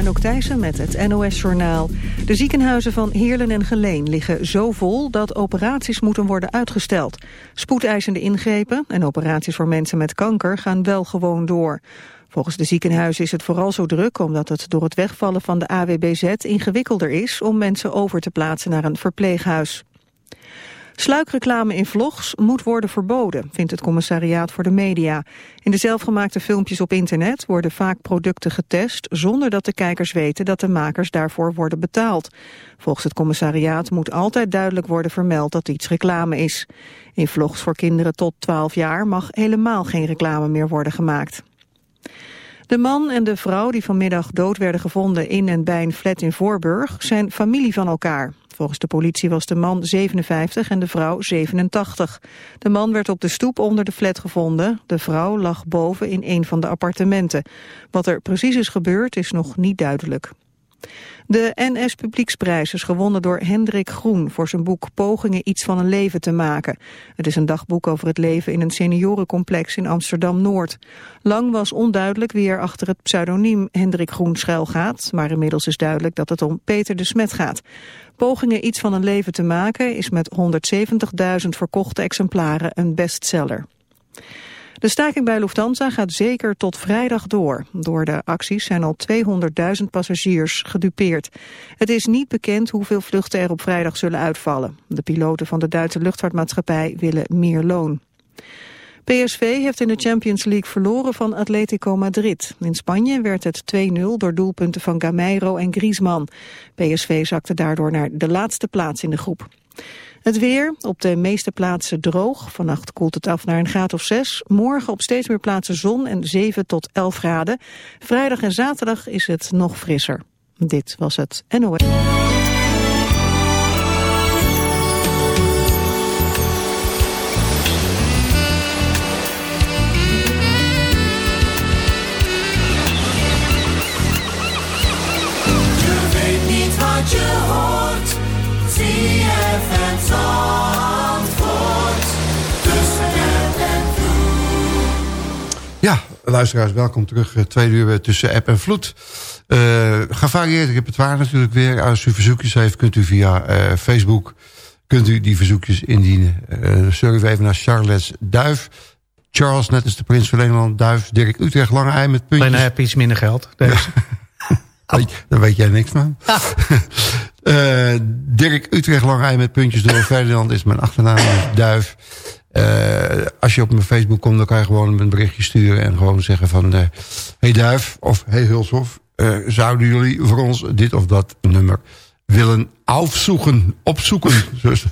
Anouk Thijssen met het NOS-journaal. De ziekenhuizen van Heerlen en Geleen liggen zo vol dat operaties moeten worden uitgesteld. Spoedeisende ingrepen en operaties voor mensen met kanker gaan wel gewoon door. Volgens de ziekenhuizen is het vooral zo druk omdat het door het wegvallen van de AWBZ ingewikkelder is om mensen over te plaatsen naar een verpleeghuis. Sluikreclame in vlogs moet worden verboden, vindt het commissariaat voor de media. In de zelfgemaakte filmpjes op internet worden vaak producten getest... zonder dat de kijkers weten dat de makers daarvoor worden betaald. Volgens het commissariaat moet altijd duidelijk worden vermeld dat iets reclame is. In vlogs voor kinderen tot 12 jaar mag helemaal geen reclame meer worden gemaakt. De man en de vrouw die vanmiddag dood werden gevonden in en bij een flat in Voorburg zijn familie van elkaar. Volgens de politie was de man 57 en de vrouw 87. De man werd op de stoep onder de flat gevonden. De vrouw lag boven in een van de appartementen. Wat er precies is gebeurd is nog niet duidelijk. De NS Publieksprijs is gewonnen door Hendrik Groen voor zijn boek Pogingen iets van een leven te maken. Het is een dagboek over het leven in een seniorencomplex in Amsterdam-Noord. Lang was onduidelijk wie er achter het pseudoniem Hendrik Groen schuil gaat, maar inmiddels is duidelijk dat het om Peter de Smet gaat. Pogingen iets van een leven te maken is met 170.000 verkochte exemplaren een bestseller. De staking bij Lufthansa gaat zeker tot vrijdag door. Door de acties zijn al 200.000 passagiers gedupeerd. Het is niet bekend hoeveel vluchten er op vrijdag zullen uitvallen. De piloten van de Duitse luchtvaartmaatschappij willen meer loon. PSV heeft in de Champions League verloren van Atletico Madrid. In Spanje werd het 2-0 door doelpunten van Gameiro en Griezmann. PSV zakte daardoor naar de laatste plaats in de groep. Het weer, op de meeste plaatsen droog. Vannacht koelt het af naar een graad of 6. Morgen op steeds meer plaatsen zon en 7 tot 11 graden. Vrijdag en zaterdag is het nog frisser. Dit was het NOS. Ja, luisteraars, welkom terug. Eh, tweede uur tussen app en vloed. Uh, gevarieerd repertoire natuurlijk weer. Als u verzoekjes heeft, kunt u via uh, Facebook kunt u die verzoekjes indienen. Uh, surf even naar Charles Duif. Charles, net als de prins van Nederland, Duif, Dirk Utrecht, Lange Ei met puntjes. Bijna heb iets minder geld. Ja. Daar weet jij niks van. uh, Dirk Utrecht, Lange Ei met puntjes door. Ferdinand is mijn achternaam, Duif. Uh, als je op mijn Facebook komt, dan kan je gewoon een berichtje sturen... en gewoon zeggen van... Uh, hey Duif of Hey Hulshof... Uh, zouden jullie voor ons dit of dat nummer willen afzoeken, opzoeken, zoals,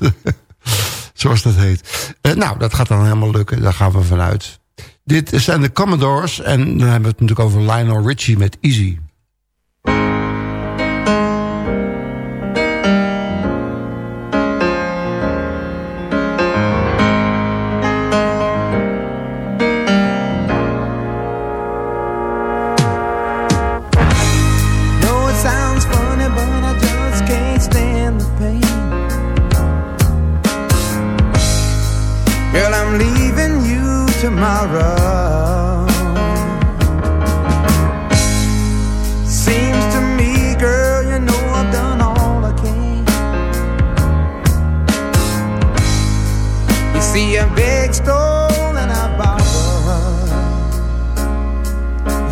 zoals dat heet. nou, dat gaat dan helemaal lukken, daar gaan we vanuit. Dit zijn de Commodores en dan hebben we het natuurlijk over Lionel Richie met Easy.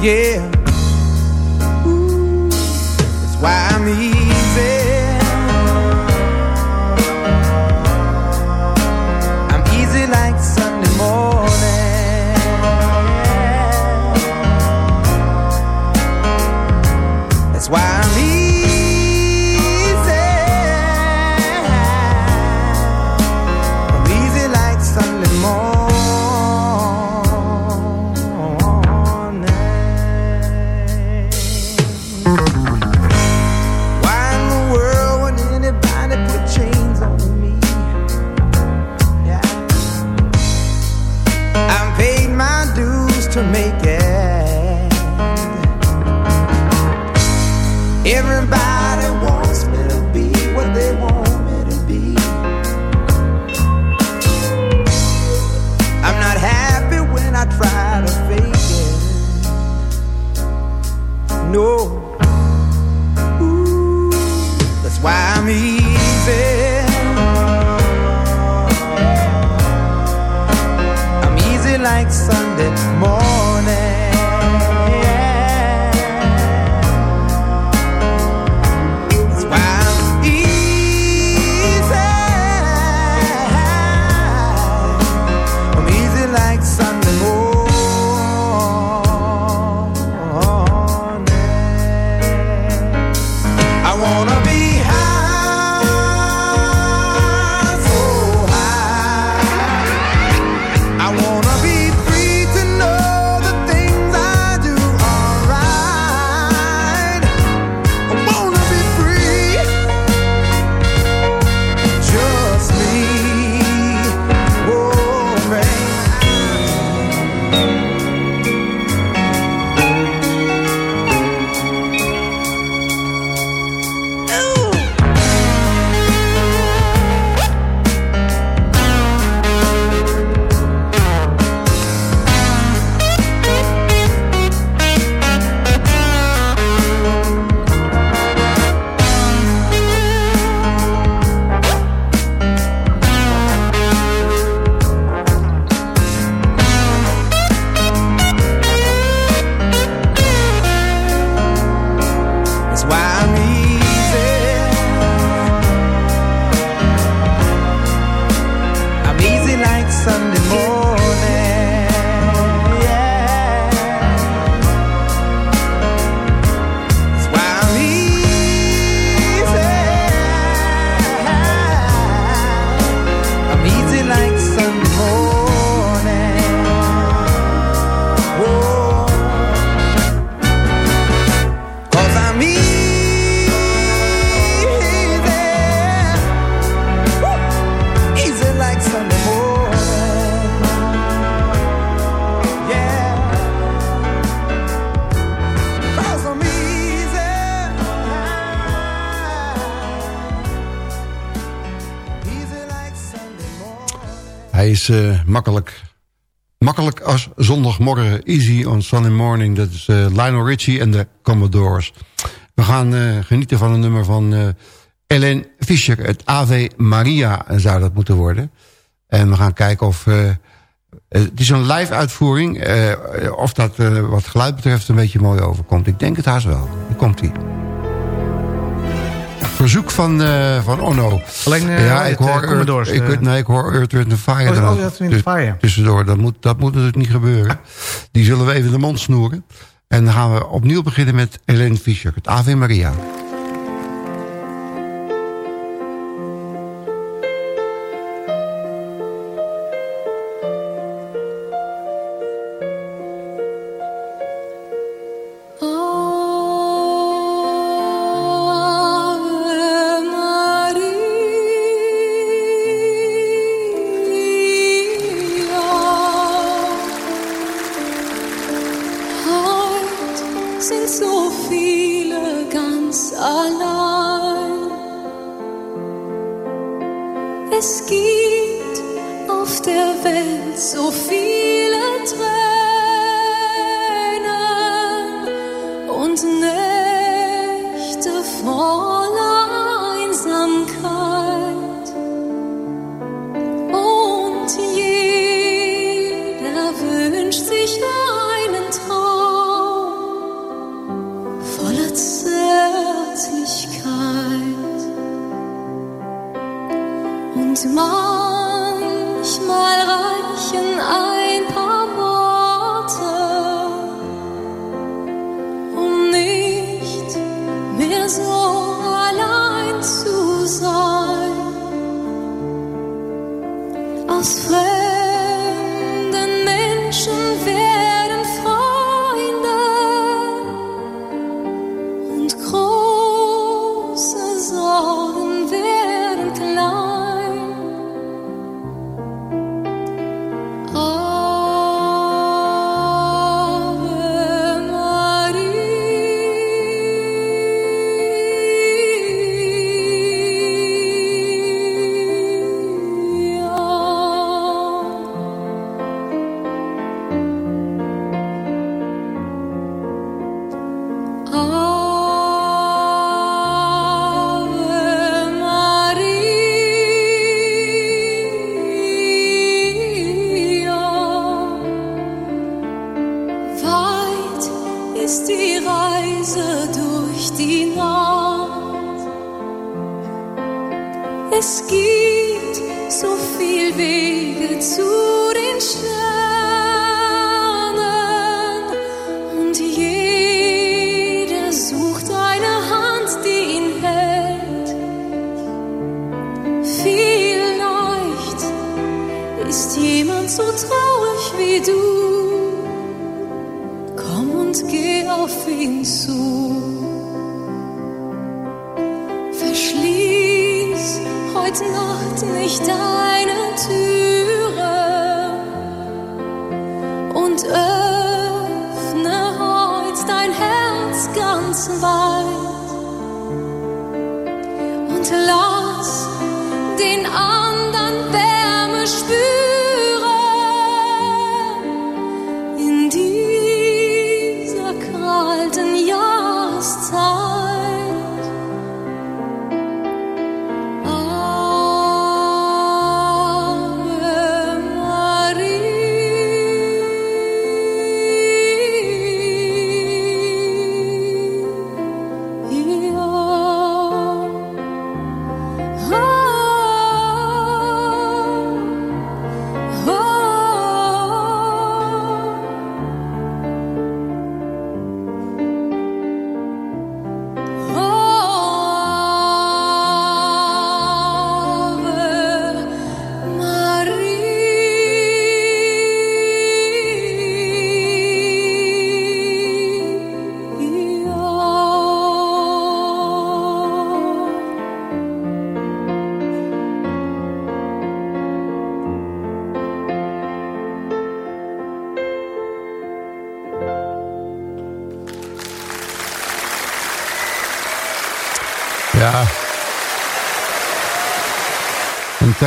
yeah uh, makkelijk. Makkelijk als zondagmorgen. Easy on Sunday morning. Dat is uh, Lionel Richie en de Commodores. We gaan uh, genieten van een nummer van Ellen Fischer. Het Ave Maria zou dat moeten worden. En we gaan kijken of... het is een live uitvoering. of dat wat geluid betreft een beetje mooi overkomt. Ik denk het haast wel. Hier komt hij verzoek van, uh, van Onno. Alleen uh, ja, ik hoor, Earth, ik, nee, ik hoor Earth, Wind Fire. Oh, oh Earth, Wind Fire. Tussendoor, dat moet, dat moet natuurlijk niet gebeuren. Die zullen we even de mond snoeren. En dan gaan we opnieuw beginnen met Helene Fischer, het Ave Maria. pense vrai.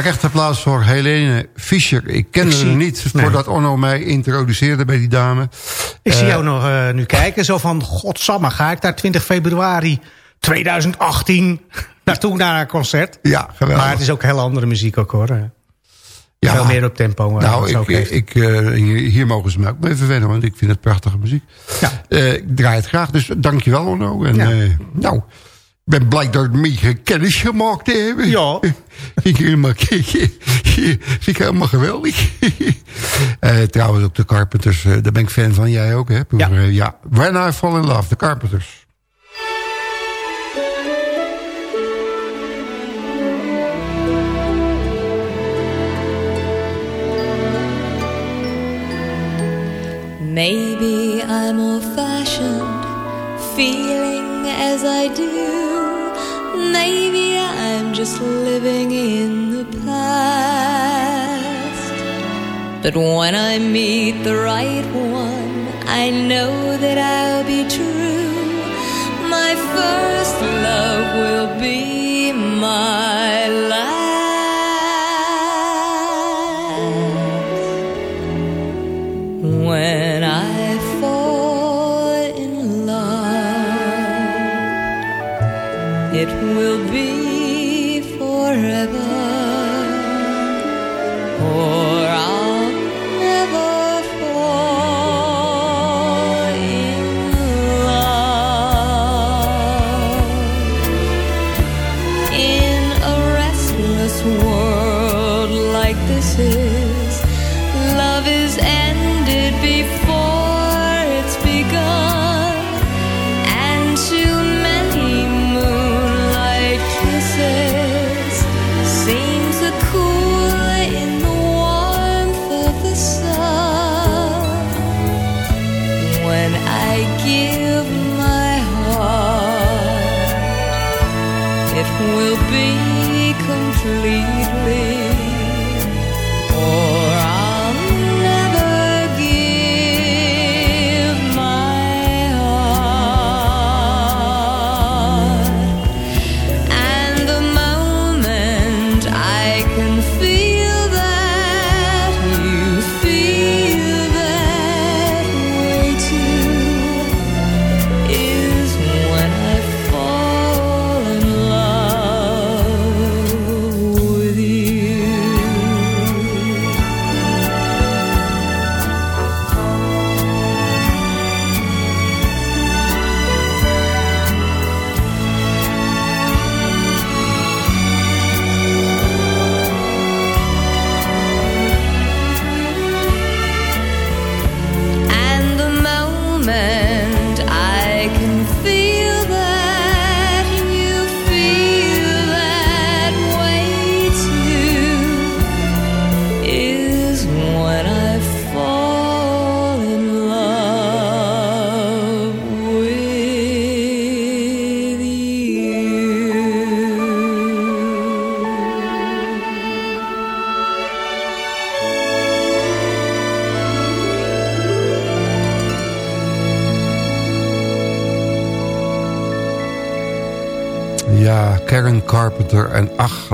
Terecht applaus voor Helene Fischer. Ik kende haar niet voordat Onno mij introduceerde bij die dame. Ik zie jou nog uh, nu kijken. Zo van, godsamme, ga ik daar 20 februari 2018 naartoe naar een concert? Ja, geweldig. Maar het is ook heel andere muziek ook hoor. Ja, Veel meer op tempo. Eh, nou, ik, ik, uh, hier, mogen ze me ook mee verwennen, want ik vind het prachtige muziek. Ja. Uh, ik draai het graag, dus dankjewel Onno. En, ja. nou, ben blij dat we mee kennis gemaakt hebben. Ja. vind, ik helemaal, vind ik helemaal geweldig. uh, trouwens ook de Carpenters, uh, daar ben ik fan van. Jij ook, hè? Ja. Uh, ja. When I Fall in Love, de Carpenters. Maybe I'm old-fashioned, feeling as I do. Maybe I'm just living in the past. But when I meet the right one, I know that I'll be true. My first love will be my last.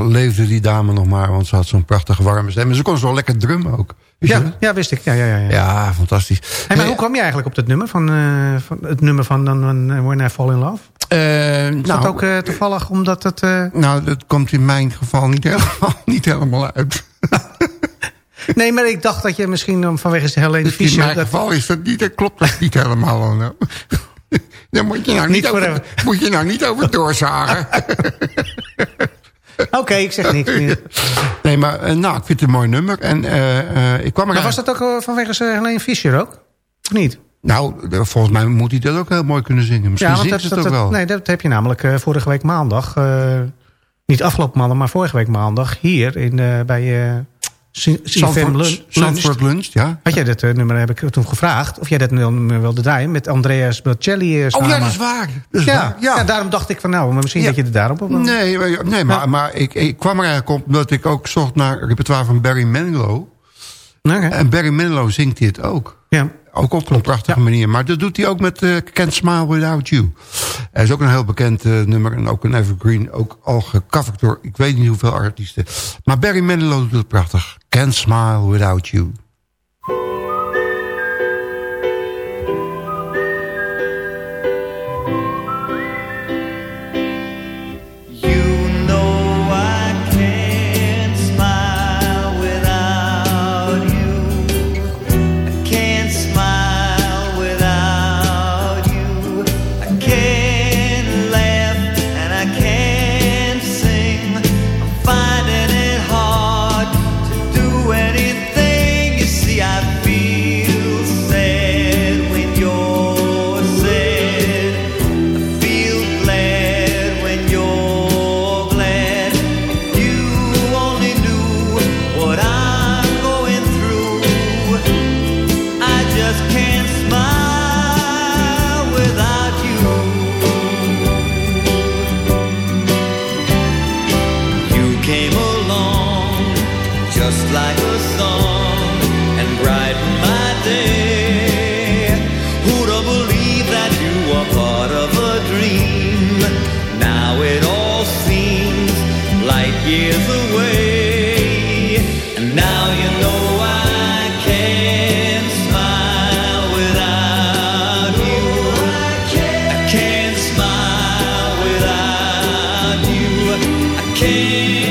Leefde die dame nog maar, want ze had zo'n prachtige warme stem. En ze kon zo lekker drummen ook. Ja, ja, wist ik. Ja, ja, ja, ja. ja fantastisch. Hey, maar hoe kwam je eigenlijk op dat nummer van, uh, van het nummer van uh, When I Fall in Love? Uh, Is nou, dat ook uh, toevallig omdat het... Nou, dat komt in mijn geval niet helemaal, niet helemaal uit. nee, maar ik dacht dat je misschien vanwege Helene Fischer... In mijn geval is dat niet, dat klopt dat niet helemaal. Nou. Daar moet je nou niet, niet over, moet je nou niet over doorzagen. Oké, ik zeg niks meer. Nee, maar uh, nou, ik vind het een mooi nummer. En, uh, ik kwam maar was dat ook uh, vanwege Helene Fischer ook? Of niet? Nou, volgens mij moet hij dat ook heel mooi kunnen zingen. Misschien ja, zingt dat, het dat, ook wel. Nee, dat heb je namelijk vorige week maandag... niet afgelopen maandag, maar vorige week maandag... hier in, bij Zandvoort Lunch. ja. Had jij dat uh, nummer, heb ik toen gevraagd... of jij dat nummer wilde draaien met Andreas Bocelli uh, Oh ja, dat is waar. Dat is ja, waar. Ja. ja. daarom dacht ik van nou, misschien ja. dat je er daarop op... Nee, nee maar, maar ik, ik kwam er eigenlijk op... omdat ik ook zocht naar repertoire van Barry Manilow. Okay. En Barry Manilow zingt dit ook. Ja. Ook op een prachtige manier. Maar dat doet hij ook met uh, Can't Smile Without You. Hij is ook een heel bekend uh, nummer. En ook een evergreen. Ook al gecoverd door ik weet niet hoeveel artiesten. Maar Barry Manilow doet het prachtig. Can't Smile Without You. Can't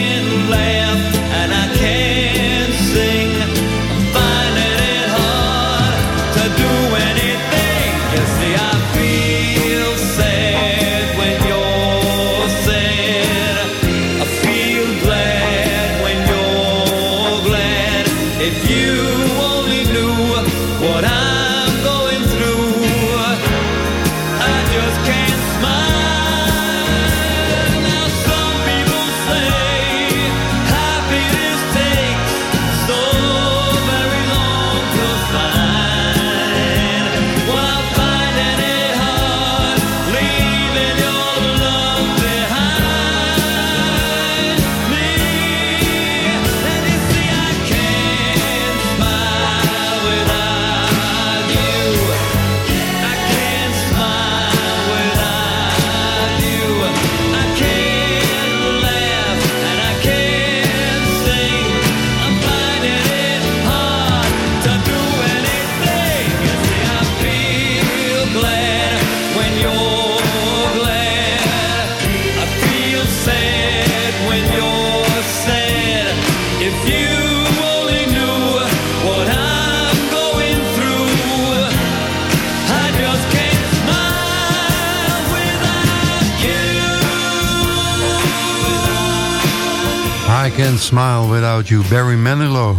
Smile Without You, Barry Manilow.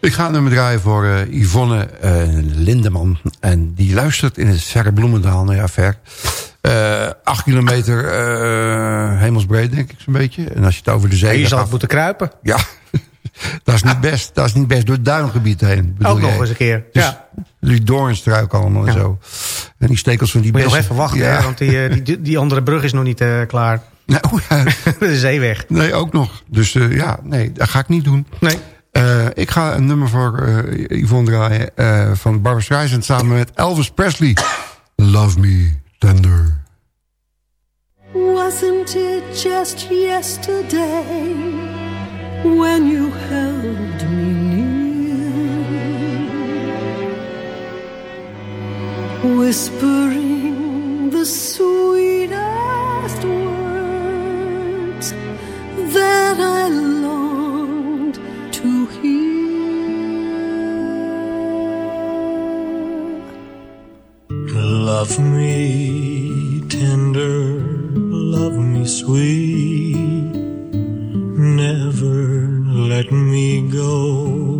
Ik ga een nummer draaien voor uh, Yvonne uh, Lindeman. En die luistert in het verre Bloemendaal. Nou ja, ver. Uh, acht kilometer hemelsbreed, denk ik zo'n beetje. En als je het over de zee... En je zal het moeten kruipen. Ja, dat is niet best. Dat is niet best door het duingebied heen. Ook nog eens een keer. Dus ja. Die doornstruik allemaal en zo. En die stekels van die bessen. Moet je nog even wachten, ja. want die, eh, die, die, andere brug is nog niet uh, klaar. Nou, ja. de zeeweg. Nee, ook nog. Dus uh, ja, nee, dat ga ik niet doen. Nee. Uh, ik ga een nummer voor Yvonne draaien van Barbara Streisand samen met Elvis Presley. Love Me Tender. Wasn't it just yesterday when you held me whispering the sweetest words that I longed to hear? Love me tender love me sweet, never let me go.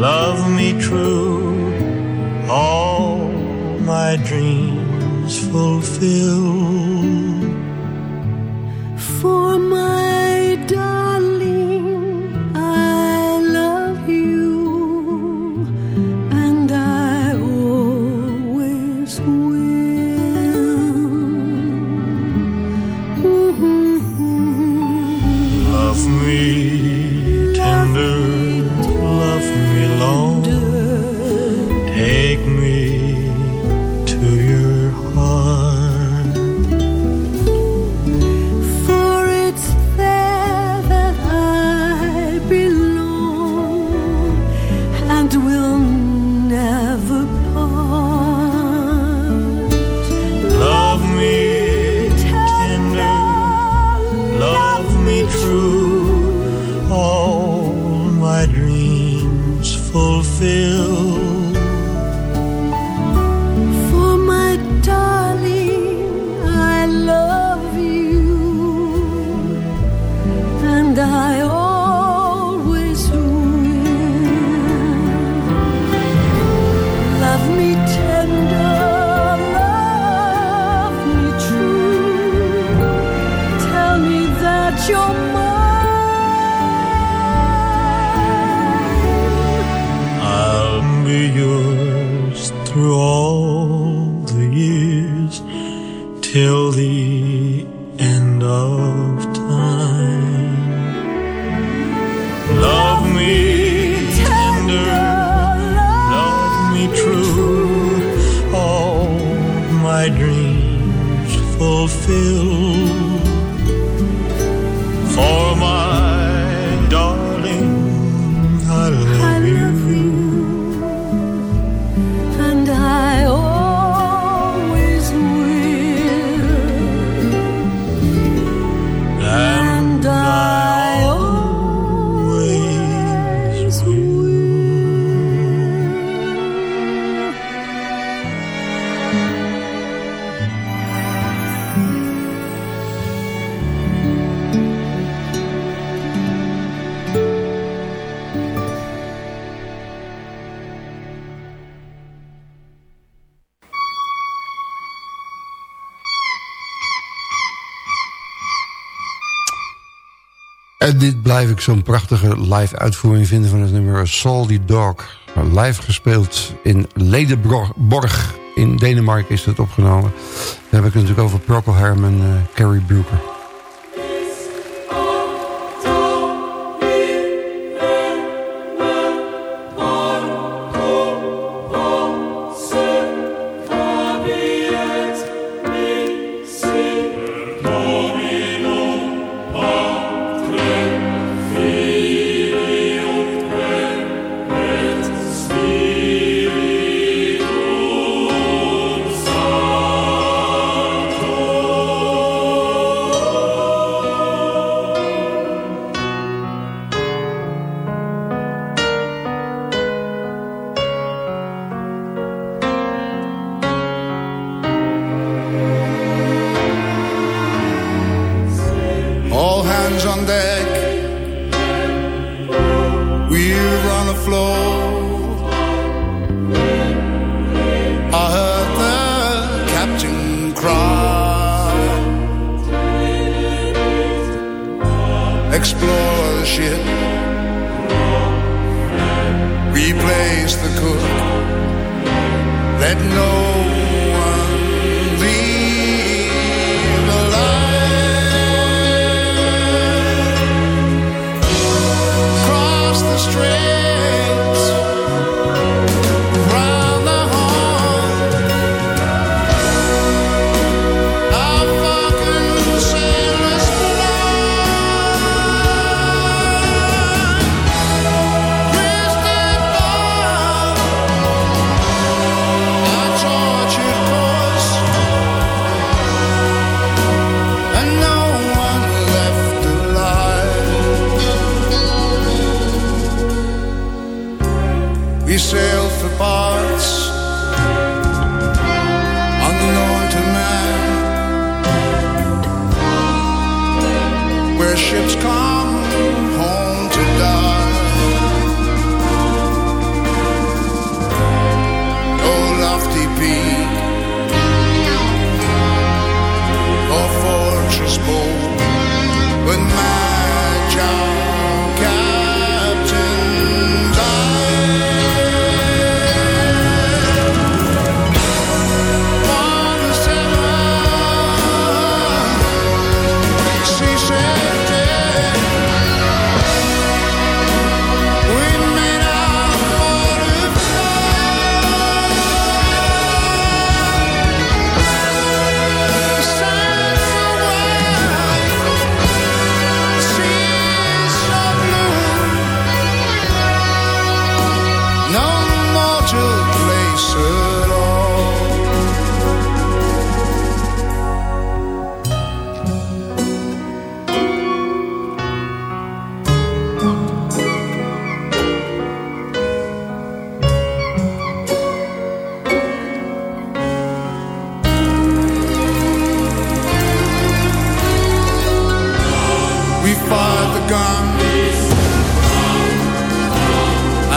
Love me true, all my dreams fulfill. Dit blijf ik zo'n prachtige live uitvoering vinden van het nummer Salty Dog. Live gespeeld in Ledenborg in Denemarken is het opgenomen. Daar heb ik het natuurlijk over Procol en uh, Carrie Brooker.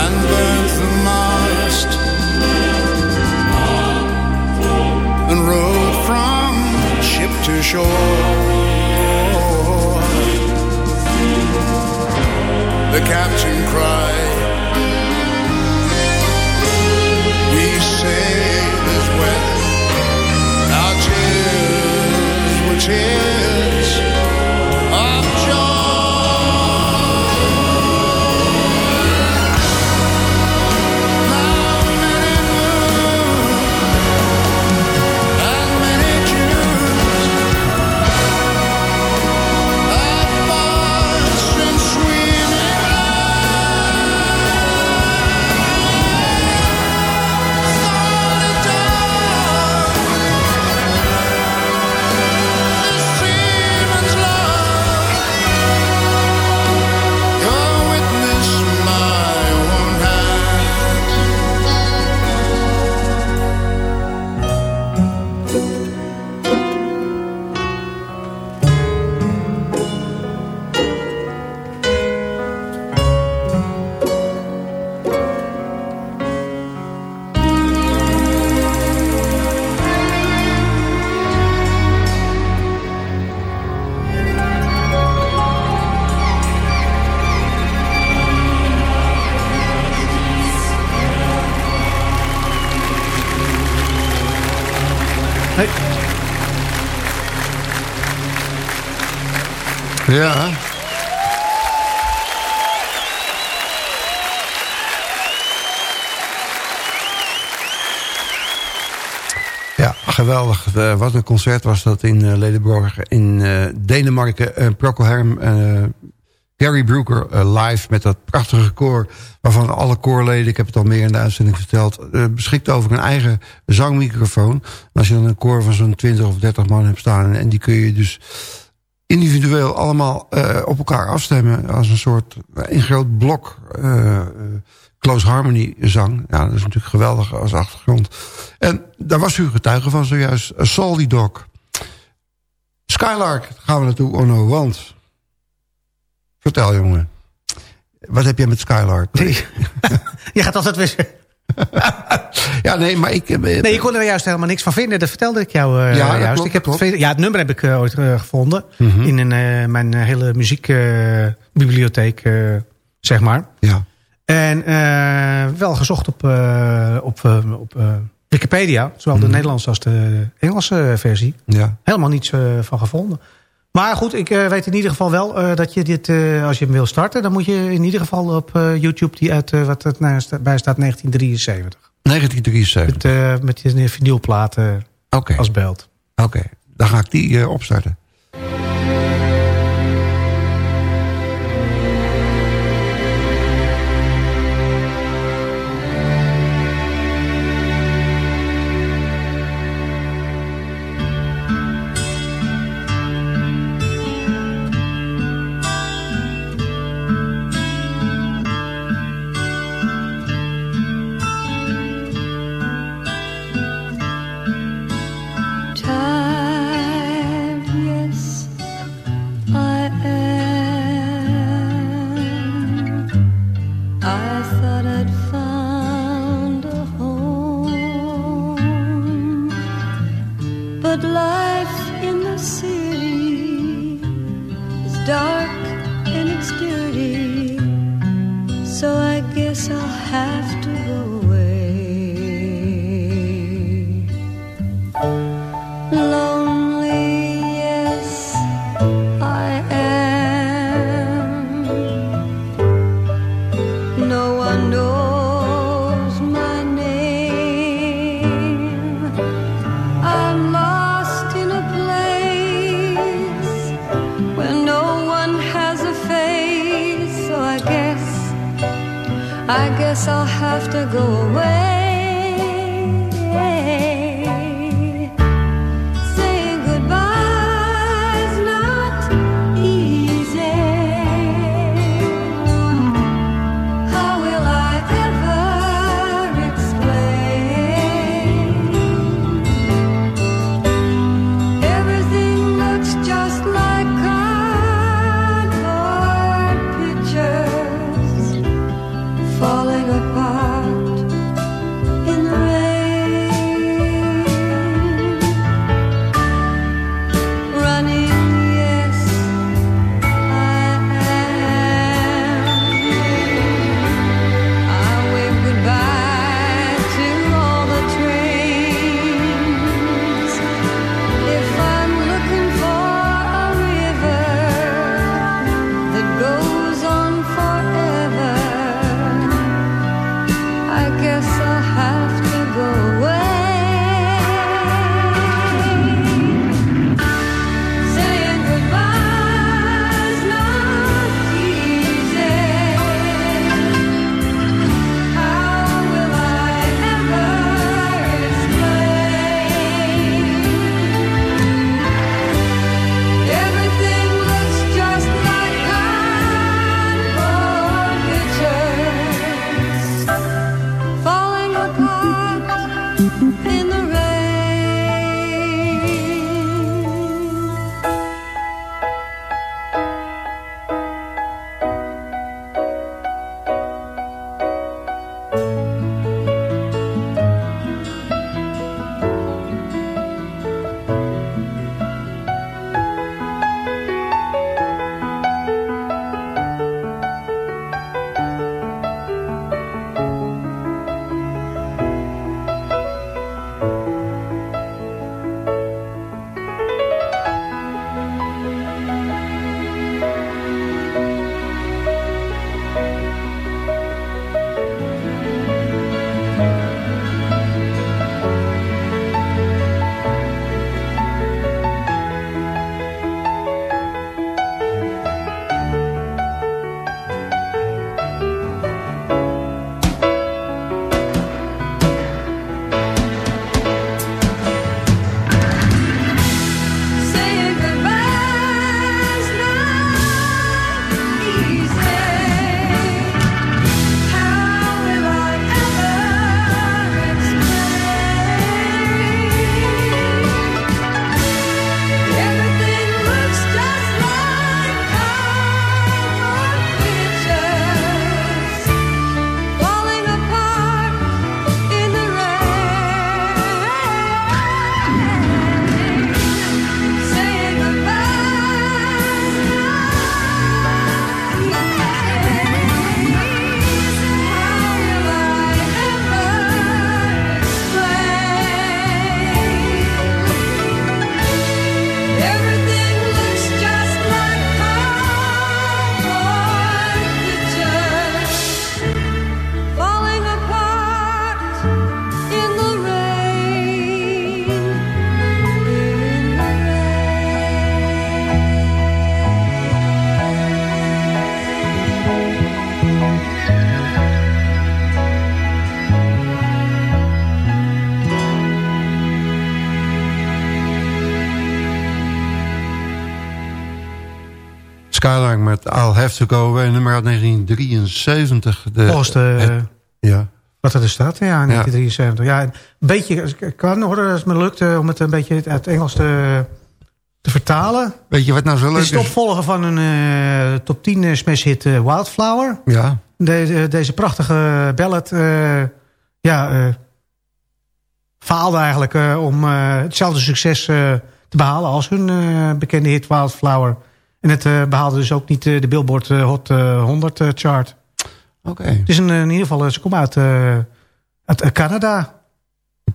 And the mast and from ship to shore. The captain cried, "We wept, our tears were tears." Ja. Ja, geweldig. Eh, wat een concert was dat in uh. In eh, Denemarken. Uh, Procol Gary Brooker live met dat prachtige koor... waarvan alle koorleden, ik heb het al meer in de uitzending verteld... beschikt over een eigen zangmicrofoon. En als je dan een koor van zo'n 20 of 30 man hebt staan... en die kun je dus individueel allemaal eh, op elkaar afstemmen... als een soort een groot blok eh, eh, close harmony zang. Ja, dat is natuurlijk geweldig als achtergrond. En daar was u getuige van zojuist. Salty Dog. Skylark gaan we naartoe, Onno, want... Vertel, jongen. Wat heb jij met Skylark? je gaat altijd weer... ja, nee, maar ik... Eh, nee, eh, ik kon er juist helemaal niks van vinden. Dat vertelde ik jou eh, juist. Ik heb ja, het nummer heb ik ooit gevonden. Mhm. In een, mijn hele muziekbibliotheek, zeg maar. Ja. En wel gezocht op, op, op Wikipedia. Zowel de. Mhm. Nederlandse als de Engelse versie. Ja. Helemaal niets van gevonden. Maar goed, ik eh, weet in ieder geval wel eh, dat je dit, eh, als je hem wil starten... dan moet je in ieder geval op YouTube die uit, wat er nou bij staat, 1973. 1973? Met, met die vinylplaten als beeld. Oké, dan ga ik die opstarten. Have To Go Away, nummer uit 1973. De, Volgens de, het- ja. wat er staat, ja, in 1973. Ja, een beetje, kan hoor, als het me lukt eh, om het een beetje uit het Engels te, te vertalen. Weet je wat nou zo leuk is het is? opvolger van een eh, top 10 smash hit eh, Wildflower. Ja, Deze, deze prachtige ballad eh, ja, eh, faalde eigenlijk eh, om eh, hetzelfde succes eh, te behalen als hun eh, bekende hit Wildflower. En het eh, behaalde dus ook niet eh, de Billboard eh, Hot eh, 100 eh, chart. oké. Het is een, in ieder geval, ze komen uit, uit Canada.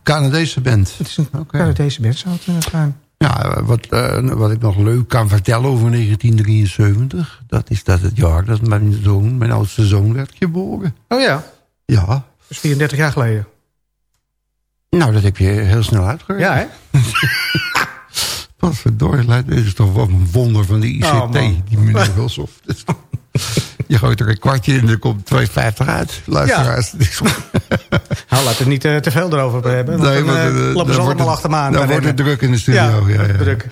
Canadese band. Het is een Oké. Canadese band zou het zijn. Ja, wat, wat ik nog leuk kan vertellen over 1973... dat is dat het jaar dat mijn zoon, mijn oudste zoon, werd geboren. Oh ja, Ja, dat is 34 jaar geleden. nou, dat heb je heel snel uitgewerkt. Ja, hè? Wat verdorie, dit is toch wel een wonder van de ICT, Oh, die meneer Wilsoff. Je gooit er een kwartje in en er komt 2,50 uit. Luisteraars. Nou, we het niet eh, te veel erover hebben. Want Nee, dan dan ze allemaal het- achter me aan. Dan wordt het druk in de studio. Ja, ja, druk.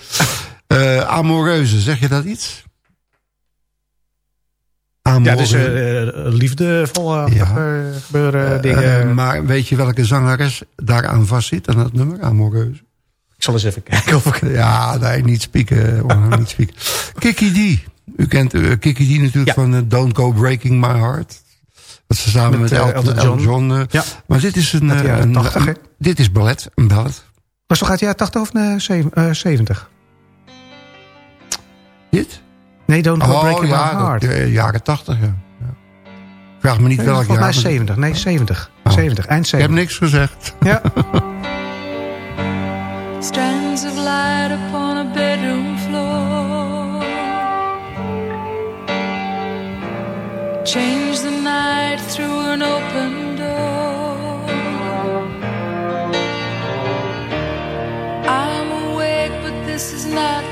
Amoreuze, zeg je dat iets? Ja, Amoreuze. dus eh, liefdevolle Ja. gebeuren dingen. maar weet je welke zangeres daaraan vastzit, aan dat nummer, Amoreuze? Zal eens even kijken of ik... Ja, nee, niet spieken. niet spieken. Kiki D. U kent eh, Kiki D natuurlijk Ja. van eh, Don't Go Breaking My Heart. Dat ze samen met, Met, eh, Elton, John. John. Ja. Maar dit is een... De een- 80, hè? een- dit is ballet, een ballet. Was toch uit de jaren 80 of zeven- eh, 70? Dit? Nee, Don't Go Breaking ja, My Heart. eh, jaren 80, ja. Vraag me niet Nee, welk volgens mij jaar. maar- 70. Nee, 70. Oh. 70. Eind Ik heb 70. niks gezegd. Ja. Strands of light upon a bedroom floor. Change the night through an open door. I'm awake, but this is not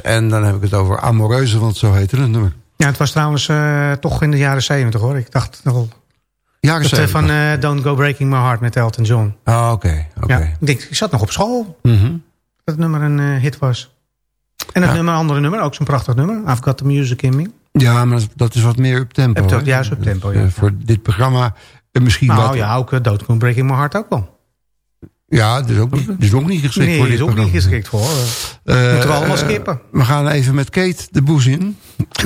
En dan heb ik het over Amoreuze, want zo heette het nummer. Ja, het was trouwens eh, toch in de jaren zeventig hoor. Ik dacht wel. Jaren Dat, eh, 70. van eh, Don't Go Breaking My Heart met Elton John. Ah, oké. oké. Ja, ik, denk, ik zat nog op school Mhm. dat het nummer een hit was. En het Ja. nummer, andere nummer, ook zo'n prachtig nummer. I've Got The Music In Me. Ja, maar dat is wat meer op tempo. Up- hè? juist op tempo, Dus, ja. eh, voor dit programma misschien Nou wat... ja, ook Don't Go Breaking My Heart ook wel. Ja, is ook, niet- ook niet geschikt Nee, voor dit is ook niet geschikt voor. eh. Eh, Moeten we allemaal eh, skippen. We gaan even met Kate de boes in.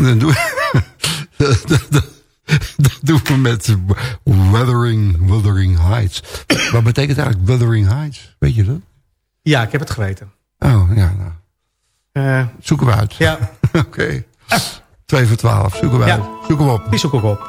Dan doen dat, dat- dat- dat doen we met Wuthering, Wuthering Heights. Wat betekent eigenlijk Wuthering Heights? Weet je dat? Ja, ik heb het geweten. Oh, ja. Nou, Eh, zoeken we uit. ja, Oké. Twee voor twaalf. Zoeken we Ja. uit. Zoek hem op. die zoek ik op.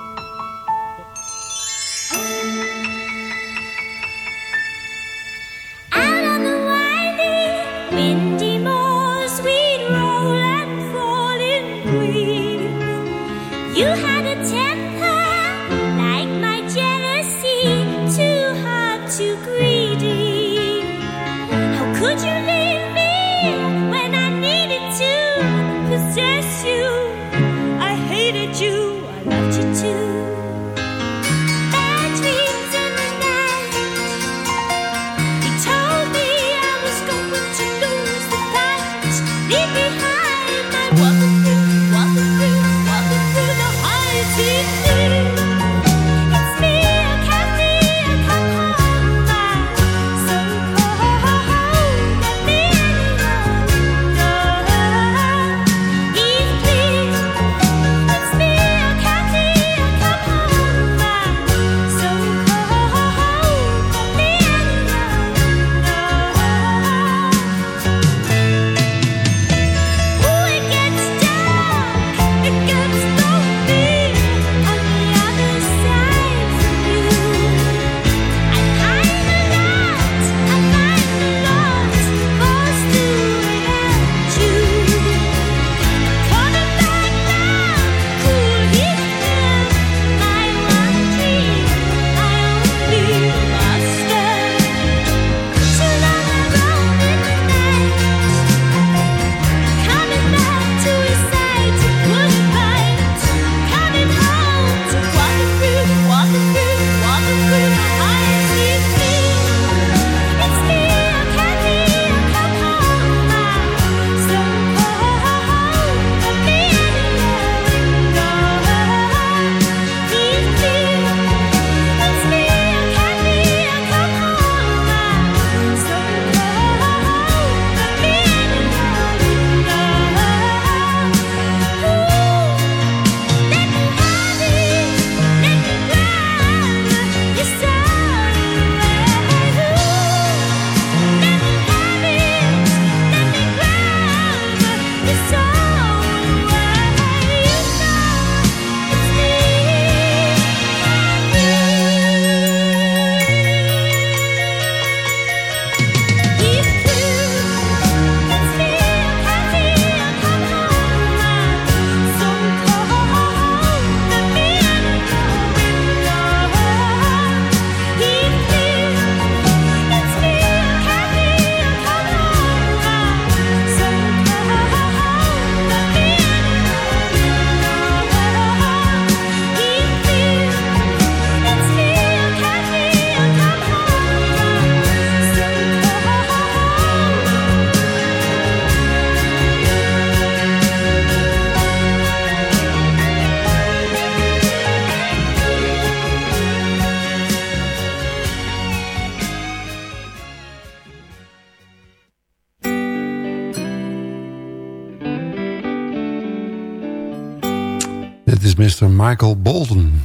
Michael Bolton.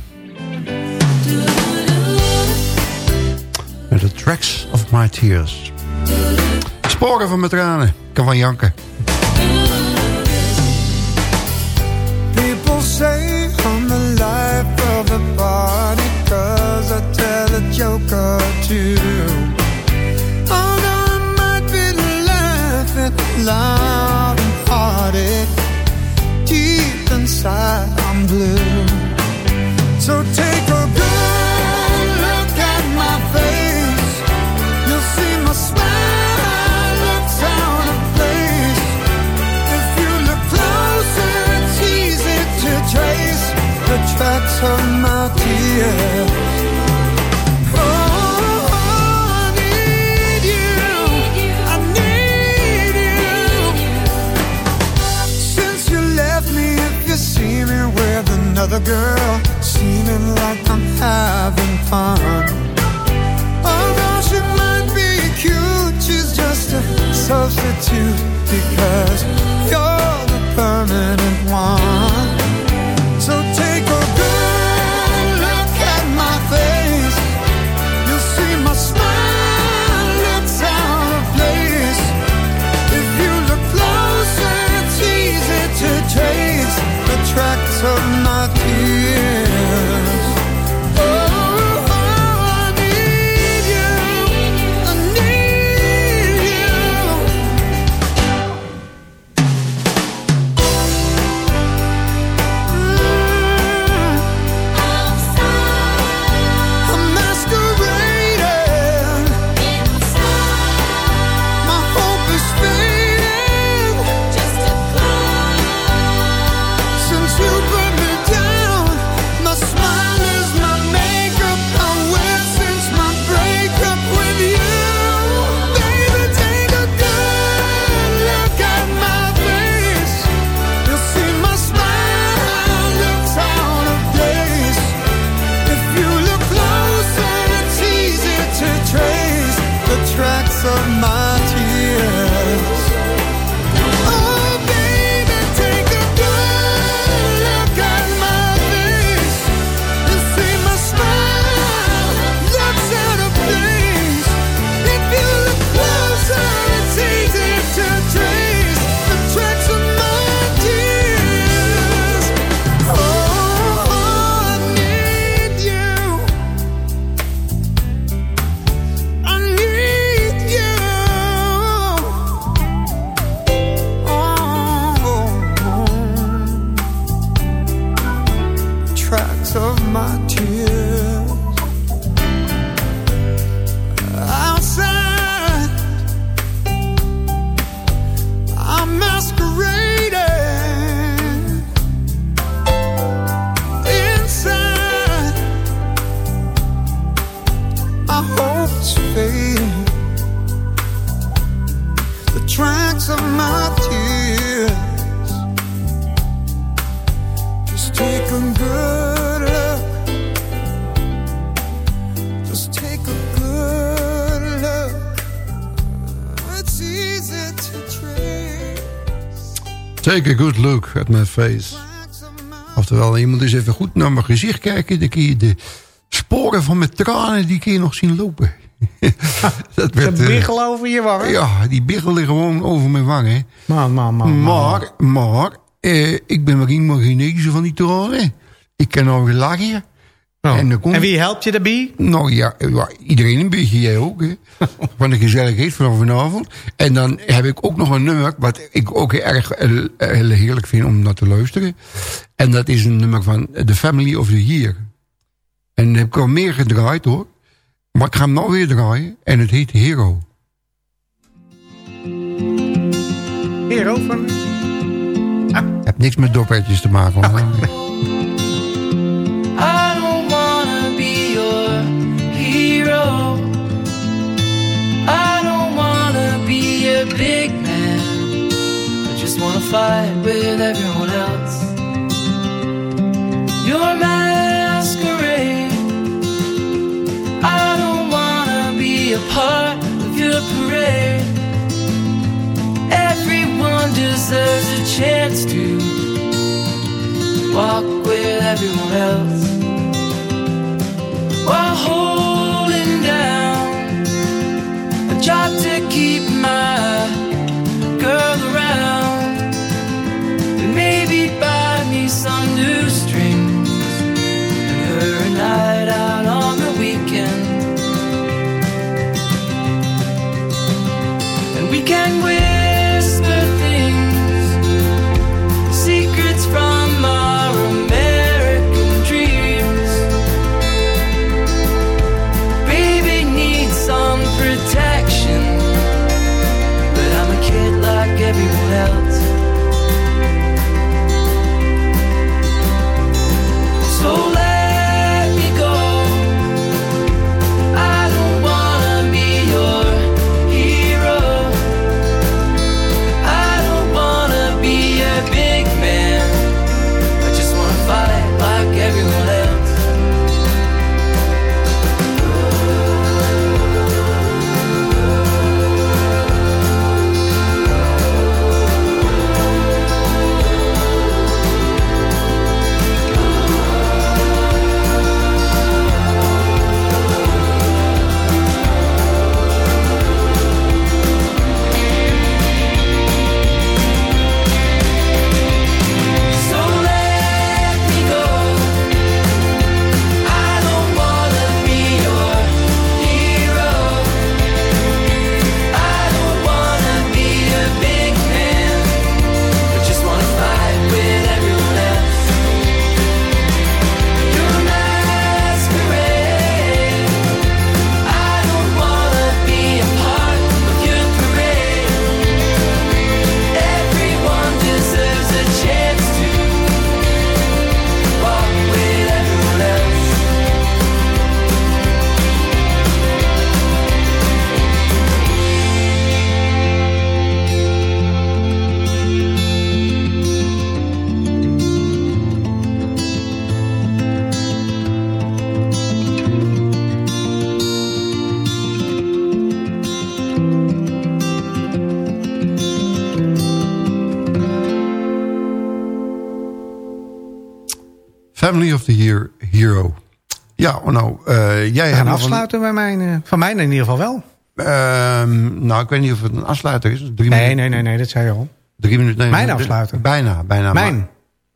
Met The Tracks of My Tears. Sporen van mijn tranen. Kan van janken. People say I'm the life of the party Cause I tell a joke or two Although I might be laughing loud and hearted Deep inside I'm blue. So take a good look at my face. You'll see my smile looks out of place. If you look closer it's easy to trace The tracks of my tears. Another girl, seeming like I'm having fun. Although she might be cute, she's just a substitute because you're the permanent one. So Take a good look at my face. Oftewel, je moet eens even goed naar mijn gezicht kijken. Dan kun je de sporen van mijn tranen, die kun je nog zien lopen. dat De werd, eh, biggel over je wangen. ja, die biggelden gewoon over mijn wangen. Man, man. man. Maar, maar, eh, ik ben maar iemand genezen van die tranen. Ik kan nou lachen. Oh. En dan komt- En wie helpt je daarbij? Nou ja, ja, iedereen een beetje, jij ook. Hè? Van de gezelligheid van vanavond. En dan heb ik ook nog een nummer... wat ik ook erg eh, heel heerlijk vind om naar te luisteren. En dat is een nummer van The Family of the Year. En dat heb ik al meer gedraaid hoor. Maar ik ga hem nou weer draaien. En het heet Hero. Hero van... Heb niks met doppertjes te maken. Hoor. I big man. I just wanna fight with everyone else. Your masquerade. I don't wanna be a part of your parade. Everyone deserves a chance to walk with everyone else while holding down a job to keep we can whisper afsluiten bij mijn, eh, van mij in ieder geval wel. Ehm, nou, ik weet niet of het een afsluiter is. Drie Nee, minuten, nee, nee, nee, dat zei je al. Drie minuten, nee, Mijn afsluiter. Bijna, bijna. Mijn. maar-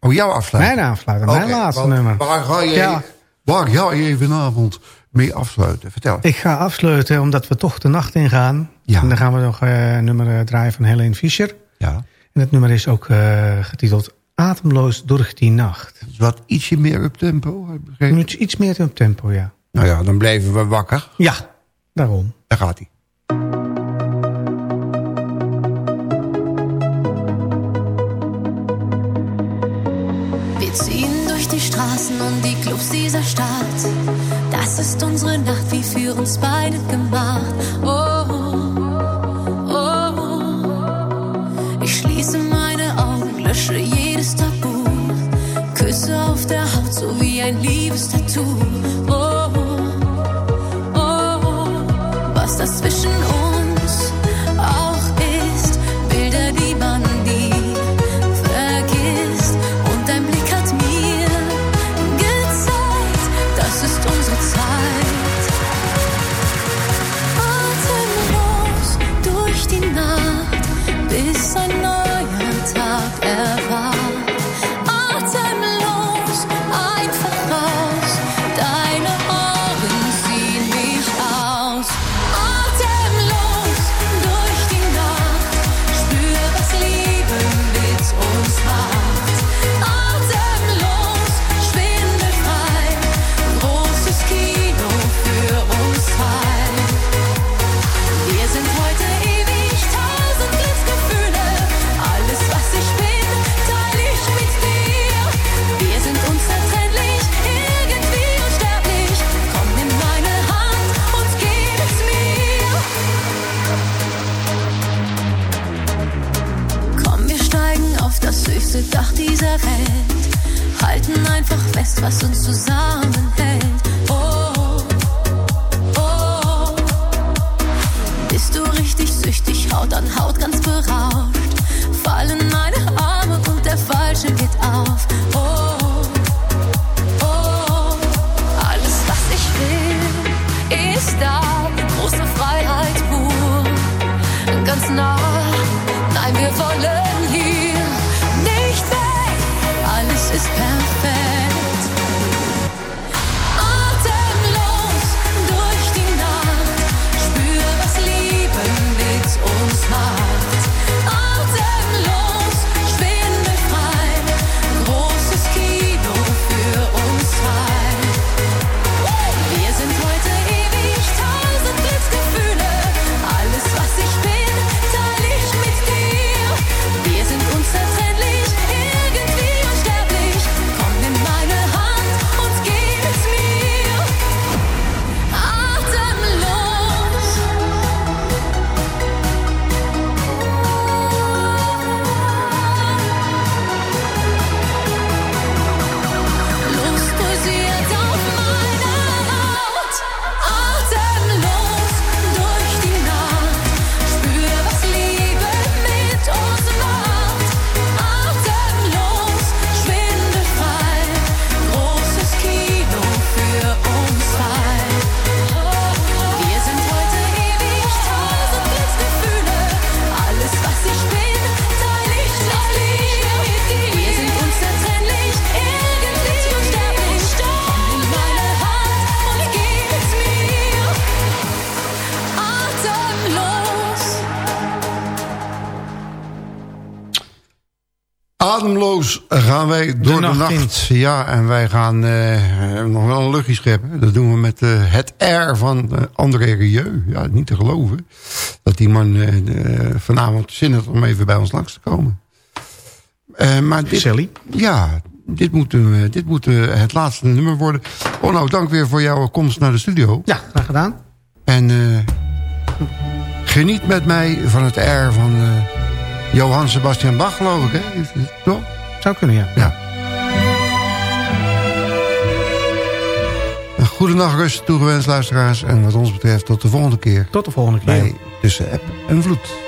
oh, jouw afsluiter. Mijn afsluiter, mijn laatste nummer. Waar ga, je, Ja. waar ga je vanavond mee afsluiten? Vertel. Ik ga afsluiten omdat we toch de nacht ingaan. Ja. En dan gaan we nog eh, een nummer eh, draaien van Helene Fischer. Ja. En het nummer is ook eh, getiteld Ademloos door die nacht. Wat ietsje meer up tempo. iets meer op tempo, ja. Nou ja, dan blijven we wakker. Ja, daarom. Daar gaat hij. Wir ziehen durch die Straßen und die Clubs dieser Stadt. Das ist unsere Nacht, wie für uns beide gemacht. Oh, oh, ich schließe meine Augen, lösche jedes Tabu. Küsse auf der Haut, so wie ein Liebestattoo. Was was uns zusammenhält. Gaan wij door de, nacht nacht. Ja, en wij gaan eh, nog wel een luchtje scheppen. Dat doen we met eh, het R van eh, André Rieu. Ja, niet te geloven. Dat die man vanavond zin had om even bij ons langs te komen. Maar dit, Sally. Ja, dit moet, dit moet het laatste nummer worden. Oh nou, dank weer voor jouw komst naar de studio. Ja, graag gedaan. En geniet met mij van het R van Johann Sebastian Bach, geloof ik. Hè? Toch? Zou kunnen, ja. Ja. Een goede nachtrust toegewenst, luisteraars. En wat ons betreft tot de volgende keer. Tot de volgende keer. Bij Tussen App en Vloed.